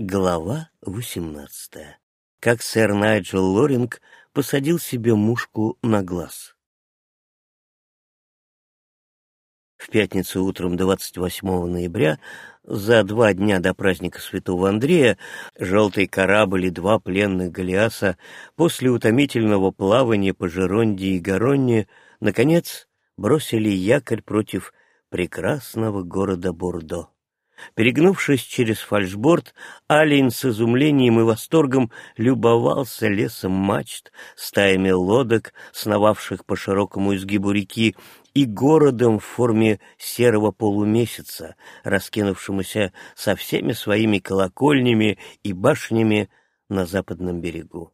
Глава 18. Как сэр Найджел Лоринг посадил себе мушку на глаз. В пятницу утром 28 ноября, за два дня до праздника Святого Андрея, желтый корабль и два пленных Голиаса после утомительного плавания по Жеронде и Гаронне наконец бросили якорь против прекрасного города Бордо. Перегнувшись через фальшборд, Алин с изумлением и восторгом любовался лесом мачт, стаями лодок, сновавших по широкому изгибу реки, и городом в форме серого полумесяца, раскинувшемуся со всеми своими колокольнями и башнями на западном берегу.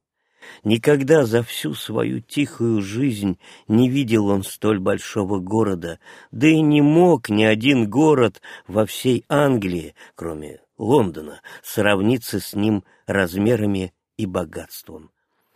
Никогда за всю свою тихую жизнь не видел он столь большого города, да и не мог ни один город во всей Англии, кроме Лондона, сравниться с ним размерами и богатством.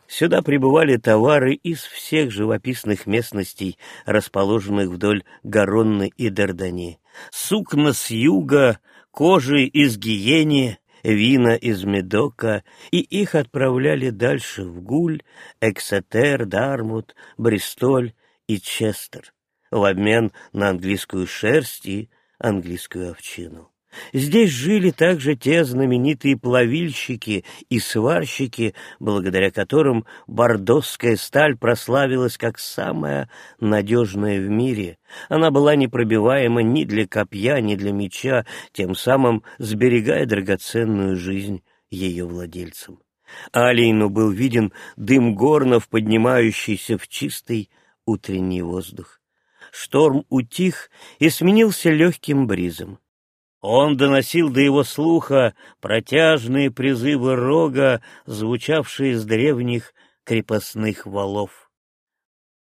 Сюда прибывали товары из всех живописных местностей, расположенных вдоль Гаронны и Дардани. Сукна с юга, кожи из Гиени, вина из Медока, и их отправляли дальше в Гуль, Эксетер, Дармут, Бристоль и Честер в обмен на английскую шерсть и английскую овчину. Здесь жили также те знаменитые плавильщики и сварщики, благодаря которым бордосская сталь прославилась как самая надежная в мире. Она была непробиваема ни для копья, ни для меча, тем самым сберегая драгоценную жизнь ее владельцам. Алейну был виден дым горнов, поднимающийся в чистый утренний воздух. Шторм утих и сменился легким бризом. Он доносил до его слуха протяжные призывы рога, звучавшие из древних крепостных валов.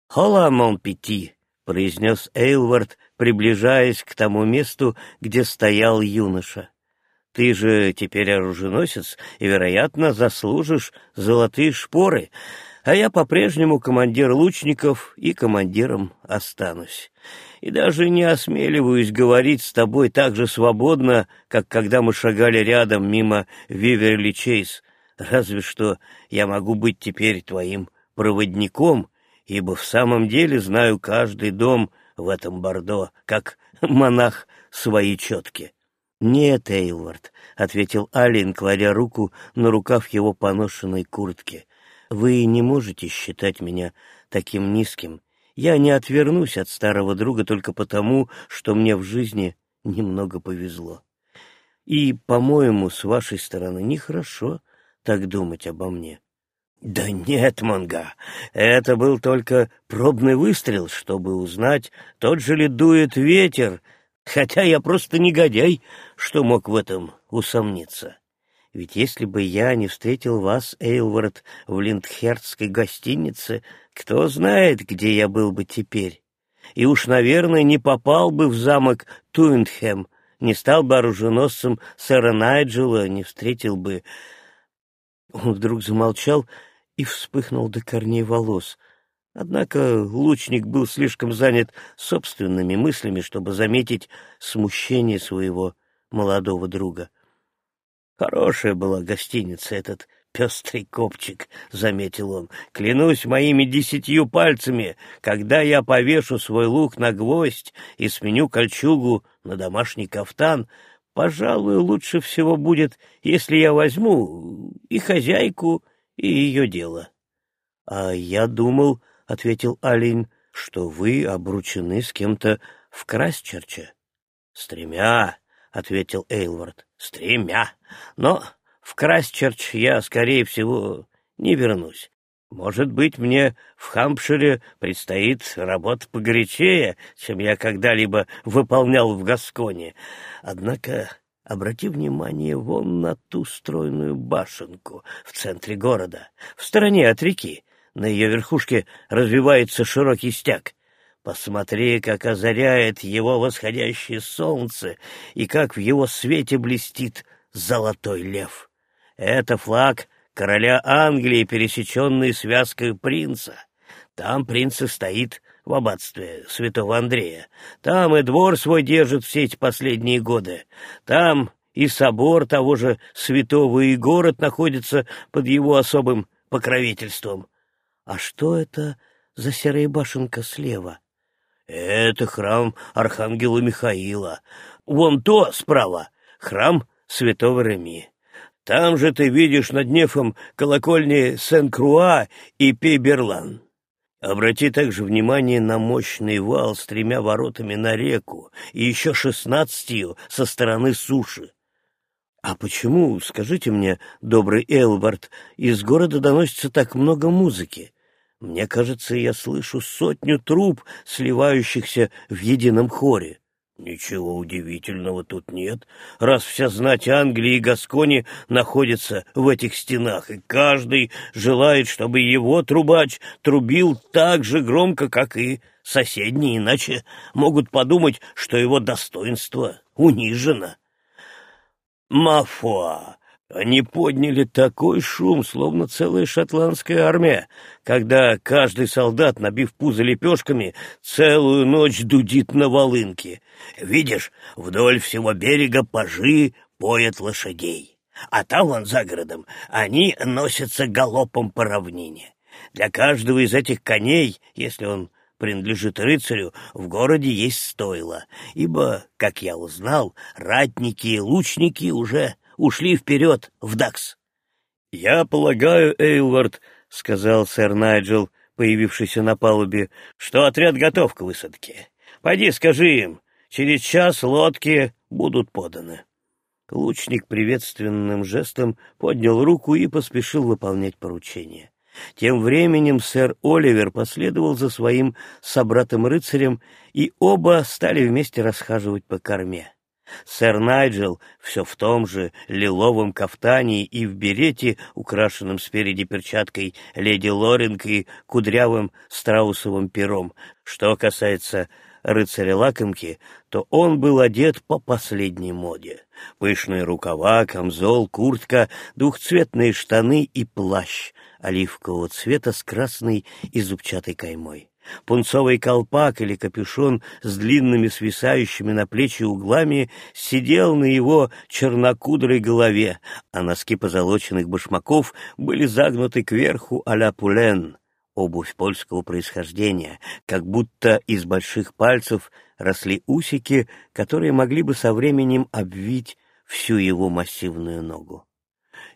«Хола, мон пяти!» — произнес Эйлвард, приближаясь к тому месту, где стоял юноша. «Ты же теперь оруженосец и, вероятно, заслужишь золотые шпоры, а я по-прежнему командир лучников и командиром останусь и даже не осмеливаюсь говорить с тобой так же свободно, как когда мы шагали рядом мимо Виверли-Чейз, разве что я могу быть теперь твоим проводником, ибо в самом деле знаю каждый дом в этом Бордо, как монах свои четки. «Нет, Эйлвард», — ответил Алин, кладя руку на рукав его поношенной куртки, — «вы не можете считать меня таким низким я не отвернусь от старого друга только потому, что мне в жизни немного повезло. И, по-моему, с вашей стороны нехорошо так думать обо мне. Да нет, Манга, это был только пробный выстрел, чтобы узнать, тот же ли дует ветер, хотя я просто негодяй, что мог в этом усомниться. Ведь если бы я не встретил вас, Эйлвард, в Линдхердской гостинице, кто знает, где я был бы теперь. И уж, наверное, не попал бы в замок Туиндхэм, не стал бы оруженосцем сэра Найджела, не встретил бы... Он вдруг замолчал и вспыхнул до корней волос. Однако лучник был слишком занят собственными мыслями, чтобы заметить смущение своего молодого друга. Хорошая была гостиница этот пестрый копчик, — заметил он. Клянусь моими десятью пальцами, когда я повешу свой лук на гвоздь и сменю кольчугу на домашний кафтан, пожалуй, лучше всего будет, если я возьму и хозяйку, и ее дело. — А я думал, — ответил Алин, — что вы обручены с кем-то в Красчерче. — С тремя, — ответил Эйлвард. — С тремя. Но в Крайстчерч я, скорее всего, не вернусь. Может быть, мне в Хампшире предстоит работа погорячее, чем я когда-либо выполнял в Гасконе. Однако обрати внимание вон на ту стройную башенку в центре города, в стороне от реки. На ее верхушке развивается широкий стяг. Посмотри, как озаряет его восходящее солнце и как в его свете блестит золотой лев. Это флаг короля Англии, пересеченный связкой принца. Там принц и стоит в аббатстве святого Андрея. Там и двор свой держит все эти последние годы. Там и собор того же святого, и город находится под его особым покровительством. А что это за серая башенка слева? Это храм Архангела Михаила. Вон то справа — храм святого Реми. Там же ты видишь над нефом колокольни Сен-Круа и Пейберлан. Обрати также внимание на мощный вал с тремя воротами на реку и еще шестнадцатью со стороны суши. А почему, скажите мне, добрый Элвард, из города доносится так много музыки? Мне кажется, я слышу сотню труб, сливающихся в едином хоре. Ничего удивительного тут нет, раз вся знать Англии и Гаскони находится в этих стенах, и каждый желает, чтобы его трубач трубил так же громко, как и соседний, иначе могут подумать, что его достоинство унижено. Мафуа! Они подняли такой шум, словно целая шотландская армия, когда каждый солдат, набив пузо лепешками, целую ночь дудит на волынке. Видишь, вдоль всего берега пажи поят лошадей. А там, вон за городом, они носятся галопом по равнине. Для каждого из этих коней, если он принадлежит рыцарю, в городе есть стойло, ибо, как я узнал, ратники и лучники уже ушли вперед в Дакс. — Я полагаю, Эйлвард, — сказал сэр Найджел, появившийся на палубе, — что отряд готов к высадке. Пойди скажи им, через час лодки будут поданы. Лучник приветственным жестом поднял руку и поспешил выполнять поручение. Тем временем сэр Оливер последовал за своим собратом-рыцарем, и оба стали вместе расхаживать по корме. Сэр Найджел все в том же лиловом кафтане и в берете, украшенном спереди перчаткой леди Лоринг и кудрявым страусовым пером. Что касается рыцаря лакомки, то он был одет по последней моде. Пышные рукава, камзол, куртка, двухцветные штаны и плащ оливкового цвета с красной и зубчатой каймой. Пунцовый колпак или капюшон с длинными свисающими на плечи углами сидел на его чернокудрой голове, а носки позолоченных башмаков были загнуты кверху а-ля пулен, обувь польского происхождения, как будто из больших пальцев росли усики, которые могли бы со временем обвить всю его массивную ногу.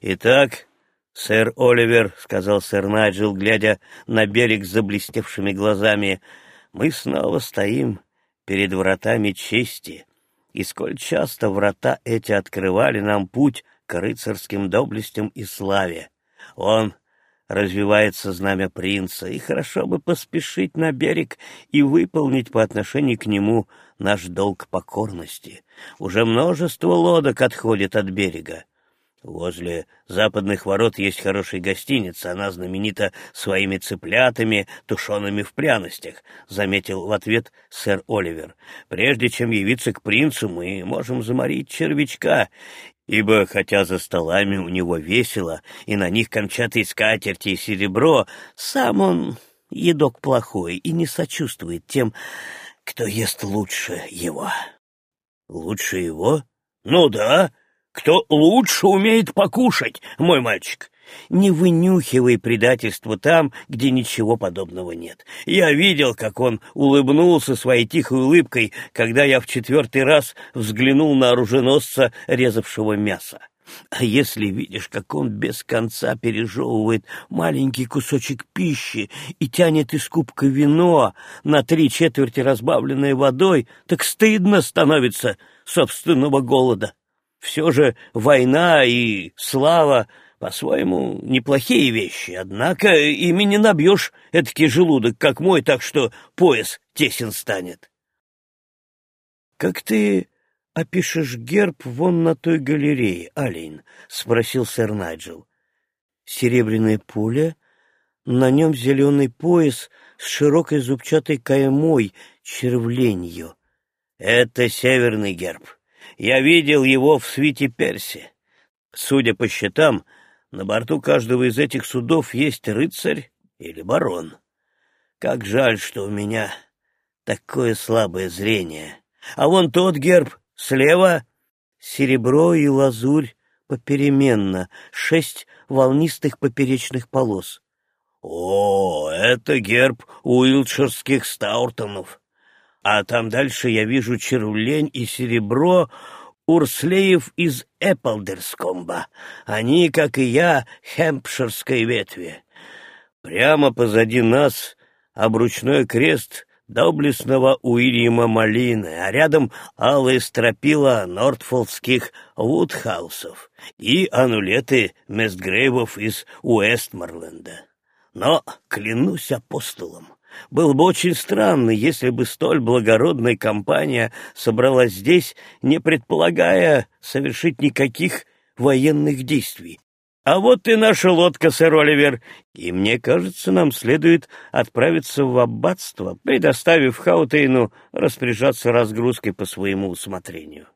Итак, «Сэр Оливер», — сказал сэр Найджел, глядя на берег с заблестевшими глазами, — «мы снова стоим перед вратами чести, и сколь часто врата эти открывали нам путь к рыцарским доблестям и славе. Он развивается знамя принца, и хорошо бы поспешить на берег и выполнить по отношению к нему наш долг покорности. Уже множество лодок отходит от берега. Возле западных ворот есть хорошая гостиница, она знаменита своими цыплятами, тушеными в пряностях, — заметил в ответ сэр Оливер. Прежде чем явиться к принцу, мы можем заморить червячка, ибо, хотя за столами у него весело, и на них камчатые скатерти и серебро, сам он едок плохой и не сочувствует тем, кто ест лучше его. — Лучше его? Ну да, кто лучше умеет покушать, мой мальчик. Не вынюхивай предательство там, где ничего подобного нет. Я видел, как он улыбнулся своей тихой улыбкой, когда я в четвертый раз взглянул на оруженосца, резавшего мясо. А если видишь, как он без конца пережевывает маленький кусочек пищи и тянет из кубка вино на три четверти разбавленное водой, так стыдно становится собственного голода. Все же война и слава по-своему неплохие вещи, однако ими не набьешь эдакий желудок, как мой, так что пояс тесен станет. — Как ты опишешь герб вон на той галерее, Алин? — спросил сэр Найджел. — Серебряная пуля, на нем зеленый пояс с широкой зубчатой каймой, червленью. — Это северный герб. Я видел его в свите Перси. Судя по счетам, на борту каждого из этих судов есть рыцарь или барон. Как жаль, что у меня такое слабое зрение. А вон тот герб слева серебро и лазурь попеременно, шесть волнистых поперечных полос. О, это герб уилтширских Стауртонов. А там дальше я вижу червлень и серебро Урслеев из Эпплдерскомба. Они, как и я, хэмпширской ветви. Прямо позади нас обручной крест доблестного Уильяма Малины, а рядом алые стропила нортфолдских Вудхаусов и анулеты Местгрейвов из Уэстморленда. Но, клянусь апостолом, было бы очень странно, если бы столь благородная компания собралась здесь, не предполагая совершить никаких военных действий. А вот и наша лодка, сэр Оливер, и мне кажется, нам следует отправиться в аббатство, предоставив Хаутейну распоряжаться разгрузкой по своему усмотрению.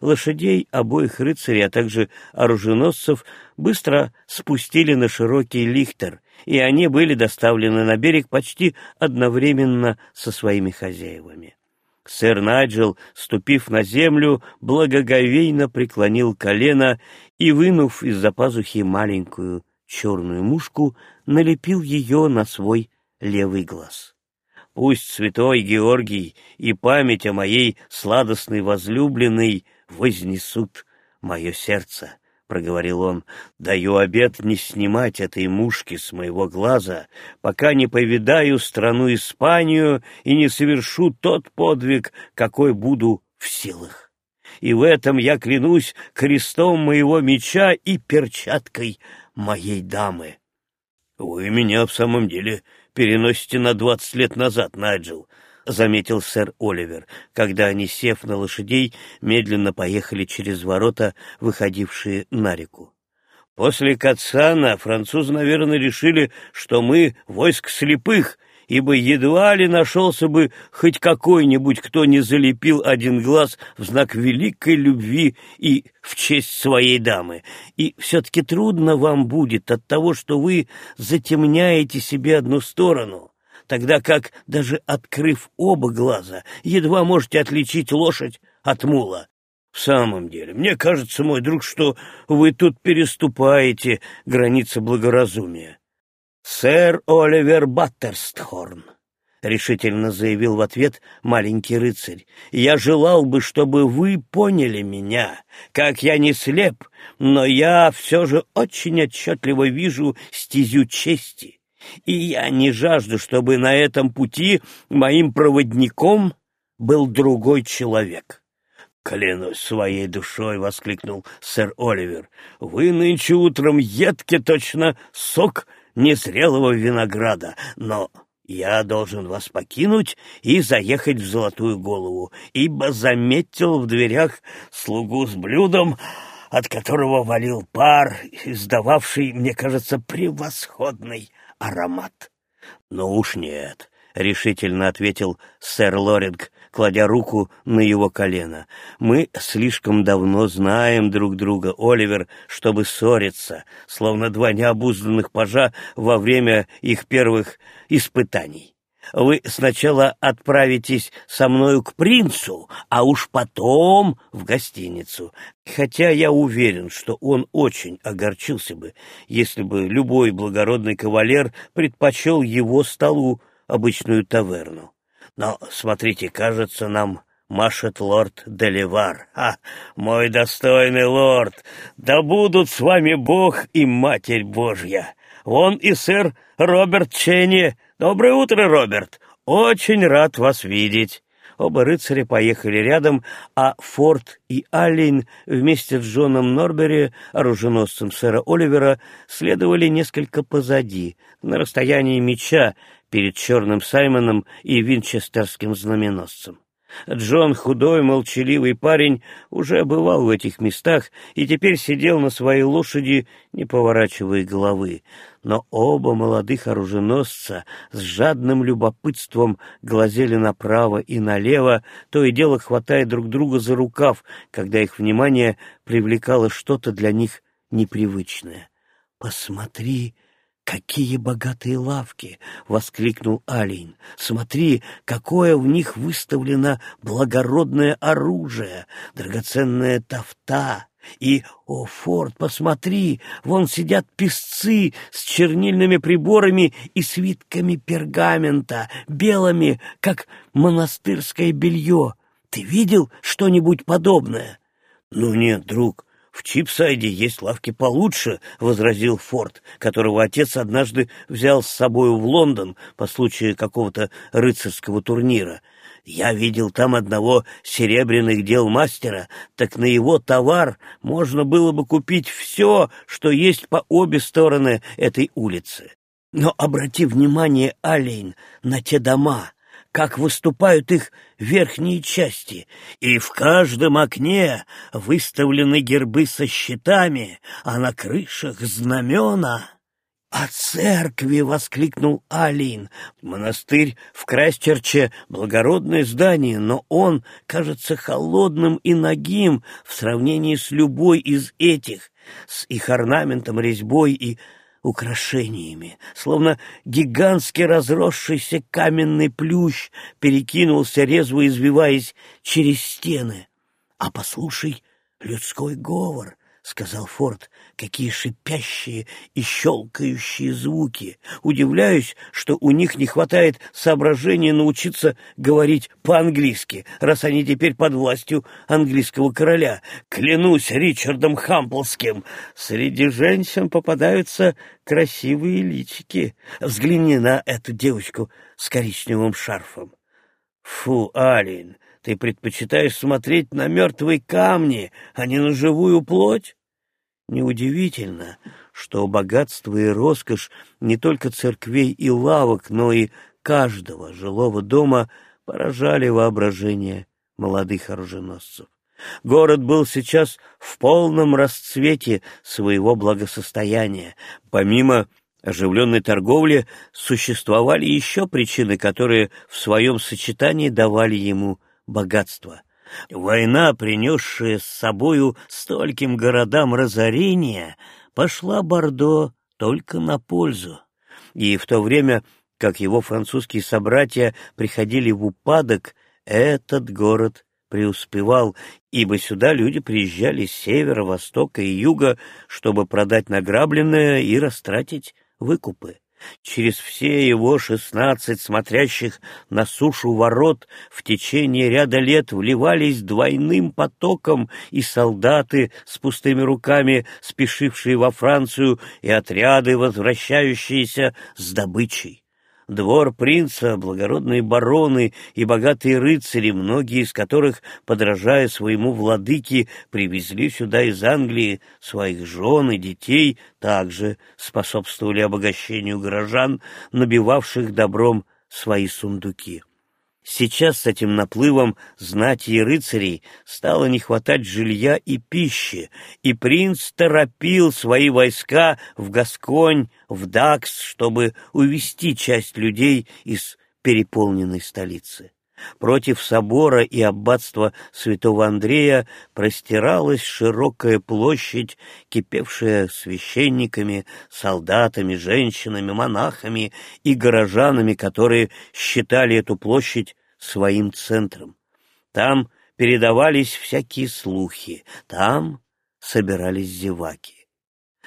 Лошадей обоих рыцарей, а также оруженосцев быстро спустили на широкий лихтер, и они были доставлены на берег почти одновременно со своими хозяевами. Сэр Найджел, ступив на землю, благоговейно преклонил колено и, вынув из-за пазухи маленькую черную мушку, налепил ее на свой левый глаз. Пусть святой Георгий и память о моей сладостной возлюбленной вознесут мое сердце, — проговорил он, — даю обет не снимать этой мушки с моего глаза, пока не повидаю страну Испанию и не совершу тот подвиг, какой буду в силах. И в этом я клянусь крестом моего меча и перчаткой моей дамы. — Вы меня в самом деле переносите на двадцать лет назад, Найджел, — заметил сэр Оливер, когда они, сев на лошадей, медленно поехали через ворота, выходившие на реку. После Кацана французы, наверное, решили, что мы войск слепых, ибо едва ли нашелся бы хоть какой-нибудь, кто не залепил один глаз в знак великой любви и в честь своей дамы. И все-таки трудно вам будет от того, что вы затемняете себе одну сторону тогда как, даже открыв оба глаза, едва можете отличить лошадь от мула. В самом деле, мне кажется, мой друг, что вы тут переступаете границы благоразумия. Сэр Оливер Баттерстхорн, — решительно заявил в ответ маленький рыцарь, — я желал бы, чтобы вы поняли меня, как я не слеп, но я все же очень отчетливо вижу стезю чести и я не жажду, чтобы на этом пути моим проводником был другой человек. «Клянусь своей душой!» — воскликнул сэр Оливер. «Вы нынче утром едки точно сок незрелого винограда, но я должен вас покинуть и заехать в Золотую Голову, ибо заметил в дверях слугу с блюдом, от которого валил пар, издававший, мне кажется, превосходный аромат. «Ну уж нет», — решительно ответил сэр Лоринг, кладя руку на его колено. «Мы слишком давно знаем друг друга, Оливер, чтобы ссориться, словно два необузданных пажа во время их первых испытаний. Вы сначала отправитесь со мною к принцу, а уж потом в гостиницу. Хотя я уверен, что он очень огорчился бы, если бы любой благородный кавалер предпочел его столу обычную таверну. Но, смотрите, кажется, нам машет лорд Деливар. А, мой достойный лорд, да будут с вами Бог и Матерь Божья. Вон и сэр Роберт Ченни «Доброе утро, Роберт! Очень рад вас видеть!» Оба рыцаря поехали рядом, а Форд и Аллен вместе с Джоном Норбери, оруженосцем сэра Оливера, следовали несколько позади, на расстоянии меча перед Черным Саймоном и Винчестерским знаменосцем. Джон, худой, молчаливый парень, уже бывал в этих местах и теперь сидел на своей лошади, не поворачивая головы. Но оба молодых оруженосца с жадным любопытством глазели направо и налево, то и дело хватая друг друга за рукав, когда их внимание привлекало что-то для них непривычное. «Посмотри, «Какие богатые лавки!» — воскликнул Алин. «Смотри, какое в них выставлено благородное оружие, драгоценная тафта!» И, о, Форд, посмотри, вон сидят песцы с чернильными приборами и свитками пергамента, белыми, как монастырское белье. Ты видел что-нибудь подобное? Ну нет, друг, «В Чипсайде есть лавки получше», — возразил Форд, которого отец однажды взял с собою в Лондон по случаю какого-то рыцарского турнира. «Я видел там одного серебряных дел мастера, так на его товар можно было бы купить все, что есть по обе стороны этой улицы. Но обрати внимание, Алейн, на те дома» как выступают их верхние части, и в каждом окне выставлены гербы со щитами, а на крышах знамена. «О церкви!» — воскликнул Алин. «Монастырь в Крайсчерче — благородное здание, но он кажется холодным и нагим в сравнении с любой из этих, с их орнаментом, резьбой и украшениями, словно гигантский разросшийся каменный плющ перекинулся, резво извиваясь через стены. А послушай людской говор, — сказал Форд, — какие шипящие и щелкающие звуки. Удивляюсь, что у них не хватает соображения научиться говорить по-английски, раз они теперь под властью английского короля. Клянусь Ричардом Хамплским, среди женщин попадаются красивые личики. Взгляни на эту девочку с коричневым шарфом. Фу, Алин, ты предпочитаешь смотреть на мертвые камни, а не на живую плоть? Неудивительно, что богатство и роскошь не только церквей и лавок, но и каждого жилого дома поражали воображение молодых оруженосцев. Город был сейчас в полном расцвете своего благосостояния. Помимо оживленной торговли существовали еще причины, которые в своем сочетании давали ему богатство. Война, принесшая с собою стольким городам разорения, пошла Бордо только на пользу. И в то время, как его французские собратья приходили в упадок, этот город преуспевал, ибо сюда люди приезжали с севера, востока и юга, чтобы продать награбленное и растратить выкупы. Через все его шестнадцать смотрящих на сушу ворот в течение ряда лет вливались двойным потоком и солдаты с пустыми руками, спешившие во Францию, и отряды, возвращающиеся с добычей. Двор принца, благородные бароны и богатые рыцари, многие из которых, подражая своему владыке, привезли сюда из Англии своих жен и детей, также способствовали обогащению горожан, набивавших добром свои сундуки. Сейчас с этим наплывом знати и рыцарей стало не хватать жилья и пищи, и принц торопил свои войска в Гасконь, в Дакс, чтобы увести часть людей из переполненной столицы. Против собора и аббатства святого Андрея простиралась широкая площадь, кипевшая священниками, солдатами, женщинами, монахами и горожанами, которые считали эту площадь своим центром. Там передавались всякие слухи, там собирались зеваки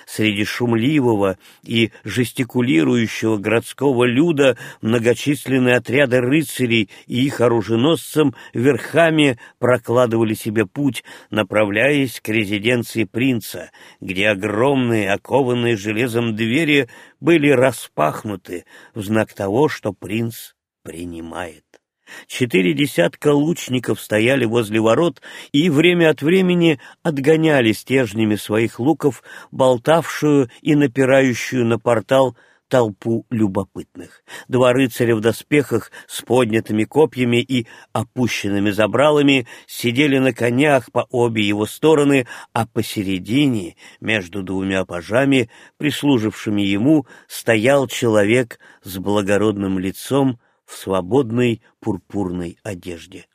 среди шумливого и жестикулирующего городского люда многочисленные отряды рыцарей и их оруженосцам верхами прокладывали себе путь, направляясь к резиденции принца, где огромные, окованные железом двери были распахнуты в знак того, что принц принимает. Четыре десятка лучников стояли возле ворот и время от времени отгоняли стержнями своих луков болтавшую и напирающую на портал толпу любопытных. Два рыцаря в доспехах с поднятыми копьями и опущенными забралами сидели на конях по обе его стороны, а посередине, между двумя пажами, прислужившими ему, стоял человек с благородным лицом, в свободной пурпурной одежде.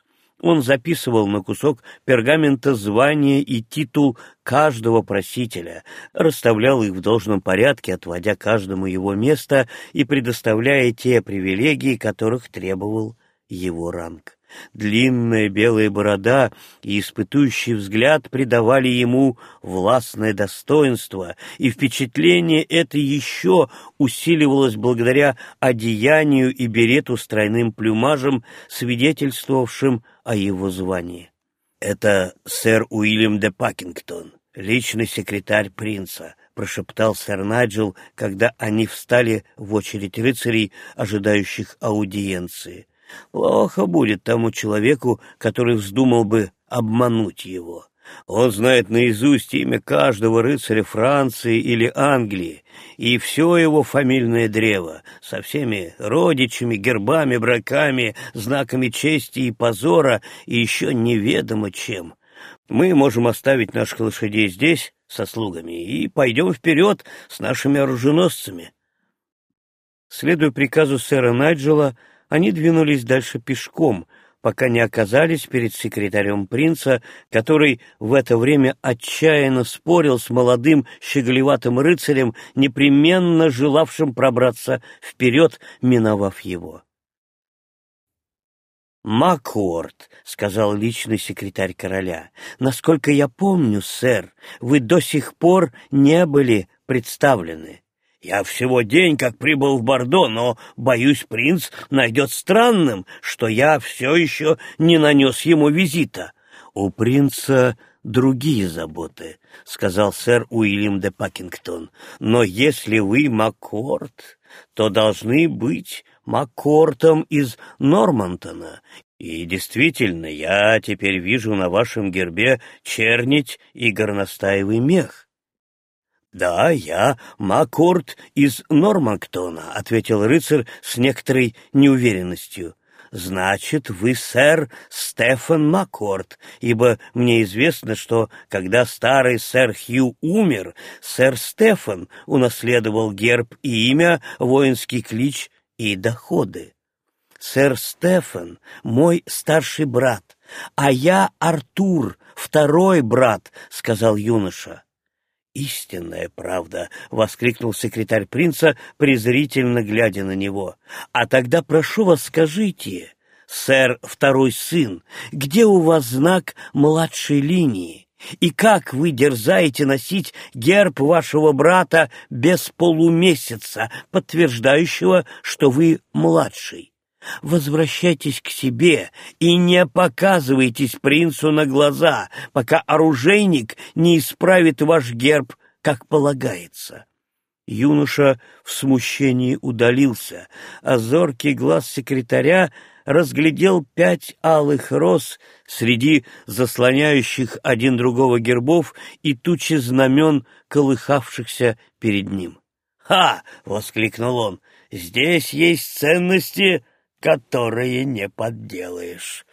Он записывал на кусок пергамента звание и титул каждого просителя, расставлял их в должном порядке, отводя каждому его место и предоставляя те привилегии, которых требовал его ранг. Длинная белая борода и испытующий взгляд придавали ему властное достоинство, и впечатление это еще усиливалось благодаря одеянию и берету с тройным плюмажем, свидетельствовавшим о его звании. «Это сэр Уильям де Пакингтон, личный секретарь принца», — прошептал сэр Найджел, когда они встали в очередь рыцарей, ожидающих аудиенции. Плохо будет тому человеку, который вздумал бы обмануть его. Он знает наизусть имя каждого рыцаря Франции или Англии и все его фамильное древо со всеми родичами, гербами, браками, знаками чести и позора и еще неведомо чем. Мы можем оставить наших лошадей здесь со слугами и пойдем вперед с нашими оруженосцами. Следуя приказу сэра Найджела, они двинулись дальше пешком, пока не оказались перед секретарем принца, который в это время отчаянно спорил с молодым щеголеватым рыцарем, непременно желавшим пробраться вперед, миновав его. «Маккорд», — сказал личный секретарь короля, — «насколько я помню, сэр, вы до сих пор не были представлены. Я всего день как прибыл в Бордо, но, боюсь, принц найдет странным, что я все еще не нанес ему визита. У принца другие заботы, — сказал сэр Уильям де Пакингтон. Но если вы Маккорт, то должны быть Маккортом из Нормантона. И действительно, я теперь вижу на вашем гербе чернить и горностаевый мех. «Да, я Маккорд из Нормангтона», — ответил рыцарь с некоторой неуверенностью. «Значит, вы сэр Стефан Маккорд, ибо мне известно, что, когда старый сэр Хью умер, сэр Стефан унаследовал герб и имя, воинский клич и доходы. Сэр Стефан — мой старший брат, а я Артур, второй брат», — сказал юноша истинная правда!» — воскликнул секретарь принца, презрительно глядя на него. «А тогда прошу вас, скажите, сэр, второй сын, где у вас знак младшей линии? И как вы дерзаете носить герб вашего брата без полумесяца, подтверждающего, что вы младший?» Возвращайтесь к себе и не показывайтесь принцу на глаза, пока оружейник не исправит ваш герб, как полагается. Юноша в смущении удалился, а зоркий глаз секретаря разглядел пять алых роз среди заслоняющих один другого гербов и тучи знамен, колыхавшихся перед ним. «Ха!» — воскликнул он. «Здесь есть ценности, которые не подделаешь.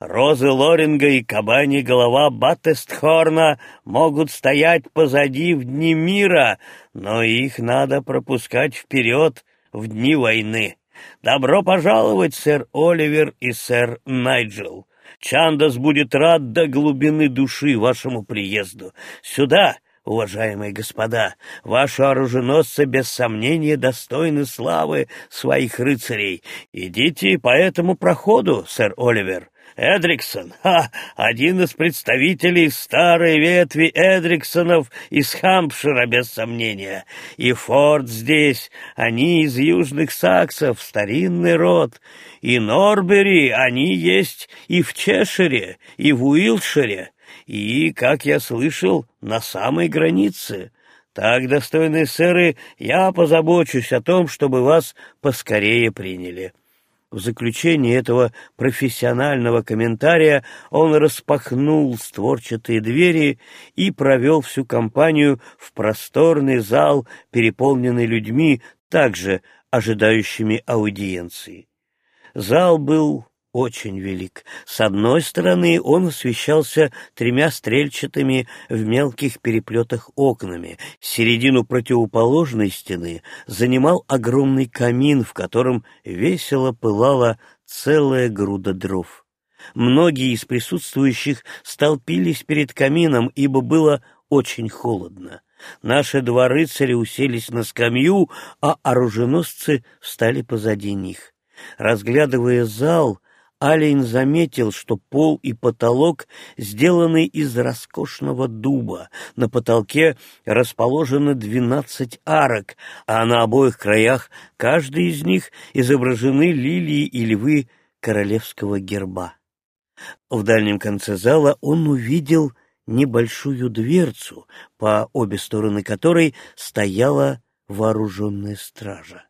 Розы Лоринга и кабани голова Баттестхорна могут стоять позади в дни мира, но их надо пропускать вперед в дни войны. Добро пожаловать, сэр Оливер и сэр Найджел. Чандас будет рад до глубины души вашему приезду. Сюда, уважаемые господа, ваши оруженосцы без сомнения достойны славы своих рыцарей. Идите по этому проходу, сэр Оливер. Эдриксон, ха, один из представителей старой ветви Эдриксонов из Хампшира, без сомнения. И Форд здесь, они из южных саксов, старинный род. И Норбери, они есть и в Чешире, и в Уилшире и, как я слышал, на самой границе. Так, достойные сэры, я позабочусь о том, чтобы вас поскорее приняли». В заключение этого профессионального комментария он распахнул створчатые двери и провел всю компанию в просторный зал, переполненный людьми, также ожидающими аудиенции. Зал был очень велик. С одной стороны он освещался тремя стрельчатыми в мелких переплетах окнами. Середину противоположной стены занимал огромный камин, в котором весело пылала целая груда дров. многие из присутствующих столпились перед камином, ибо было очень холодно. Наши два рыцаря уселись на скамью, а оруженосцы встали позади них. Разглядывая зал, Алейн заметил, что пол и потолок сделаны из роскошного дуба. На потолке расположено двенадцать арок, а на обоих краях каждой из них изображены лилии и львы королевского герба. В дальнем конце зала он увидел небольшую дверцу, по обе стороны которой стояла вооруженная стража.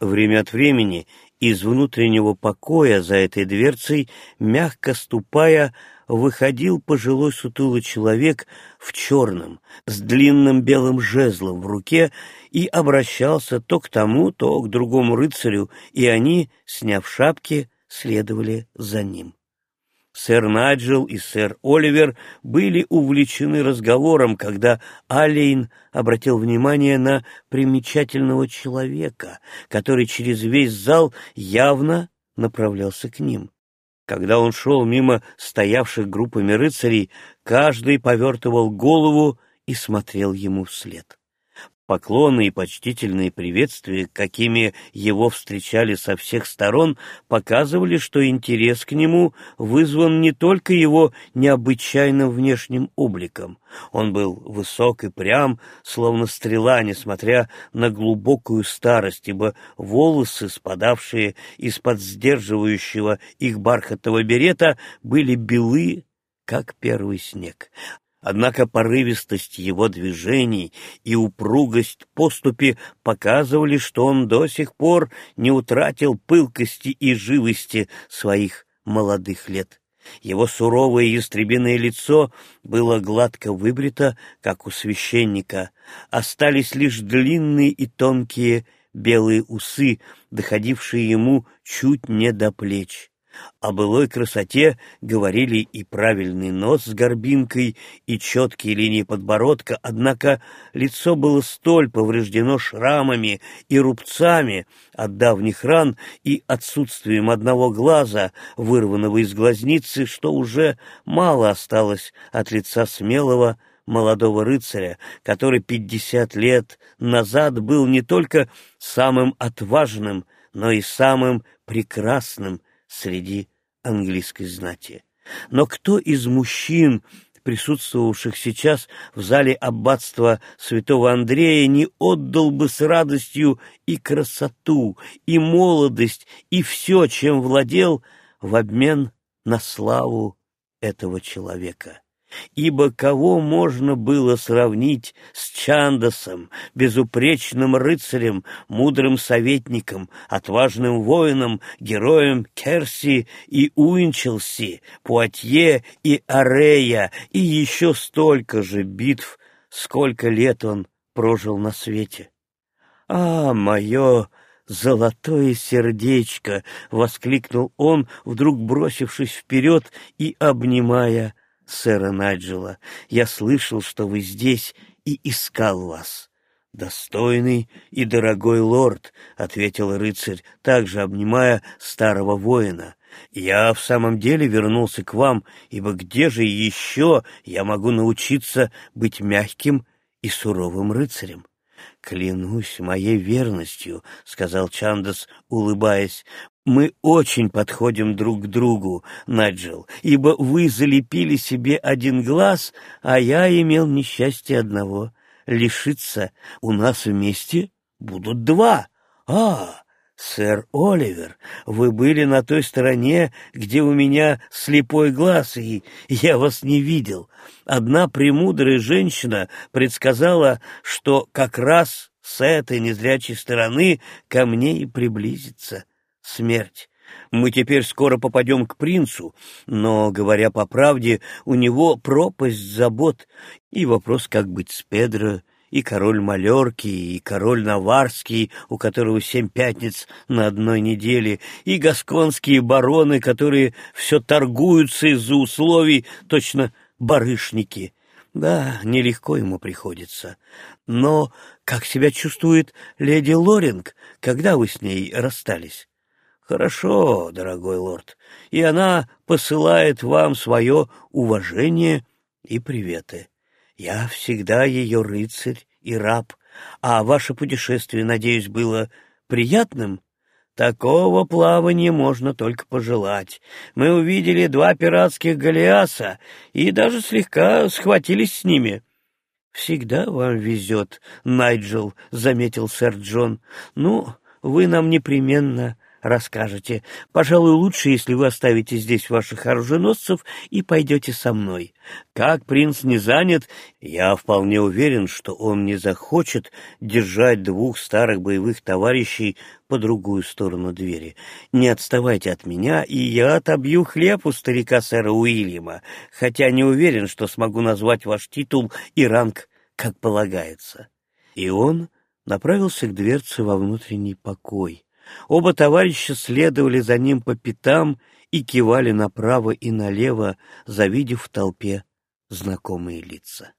Время от времени из внутреннего покоя за этой дверцей, мягко ступая, выходил пожилой сутулый человек в черном, с длинным белым жезлом в руке и обращался то к тому, то к другому рыцарю, и они, сняв шапки, следовали за ним. Сэр Наджел и сэр Оливер были увлечены разговором, когда Алейн обратил внимание на примечательного человека, который через весь зал явно направлялся к ним. Когда он шел мимо стоявших группами рыцарей, каждый повертывал голову и смотрел ему вслед. Поклоны и почтительные приветствия, какими его встречали со всех сторон, показывали, что интерес к нему вызван не только его необычайным внешним обликом. Он был высок и прям, словно стрела, несмотря на глубокую старость, ибо волосы, спадавшие из-под сдерживающего их бархатного берета, были белы, как первый снег. Однако порывистость его движений и упругость поступи показывали, что он до сих пор не утратил пылкости и живости своих молодых лет. Его суровое ястребиное лицо было гладко выбрито, как у священника. Остались лишь длинные и тонкие белые усы, доходившие ему чуть не до плеч. О былой красоте говорили и правильный нос с горбинкой, и четкие линии подбородка, однако лицо было столь повреждено шрамами и рубцами от давних ран и отсутствием одного глаза, вырванного из глазницы, что уже мало осталось от лица смелого молодого рыцаря, который пятьдесят лет назад был не только самым отважным, но и самым прекрасным среди английской знати. Но кто из мужчин, присутствовавших сейчас в зале аббатства святого Андрея, не отдал бы с радостью и красоту, и молодость, и все, чем владел, в обмен на славу этого человека? Ибо кого можно было сравнить с Чандасом, безупречным рыцарем, мудрым советником, отважным воином, героем Керси и Уинчелси, Пуатье и Арея, и еще столько же битв, сколько лет он прожил на свете? А, мое «Золотое сердечко!» — воскликнул он, вдруг бросившись вперед и обнимая сэра Наджела. Я слышал, что вы здесь, и искал вас». «Достойный и дорогой лорд», — ответил рыцарь, также обнимая старого воина. «Я в самом деле вернулся к вам, ибо где же еще я могу научиться быть мягким и суровым рыцарем?» «Клянусь моей верностью», — сказал Чандас, улыбаясь. Мы очень подходим друг к другу, Наджел, ибо вы залепили себе один глаз, а я имел несчастье одного. Лишиться у нас вместе будут два. А, сэр Оливер, вы были на той стороне, где у меня слепой глаз, и я вас не видел. Одна премудрая женщина предсказала, что как раз с этой незрячей стороны ко мне и приблизится смерть. Мы теперь скоро попадем к принцу, но, говоря по правде, у него пропасть забот, и вопрос, как быть с Педро, и король Малерки, и король Наварский, у которого семь пятниц на одной неделе, и гасконские бароны, которые все торгуются из-за условий, точно барышники. Да, нелегко ему приходится. Но как себя чувствует леди Лоринг, когда вы с ней расстались? Хорошо, дорогой лорд, и она посылает вам свое уважение и приветы. Я всегда ее рыцарь и раб, а ваше путешествие, надеюсь, было приятным? Такого плавания можно только пожелать. Мы увидели два пиратских галеаса и даже слегка схватились с ними. — Всегда вам везет, Найджел, — заметил сэр Джон. — Ну, вы нам непременно расскажете. Пожалуй, лучше, если вы оставите здесь ваших оруженосцев и пойдете со мной. Как принц не занят, я вполне уверен, что он не захочет держать двух старых боевых товарищей по другую сторону двери. Не отставайте от меня, и я отобью хлеб у старика сэра Уильяма, хотя не уверен, что смогу назвать ваш титул и ранг, как полагается. И он направился к дверце во внутренний покой, Оба товарища следовали за ним по пятам и кивали направо и налево, завидев в толпе знакомые лица.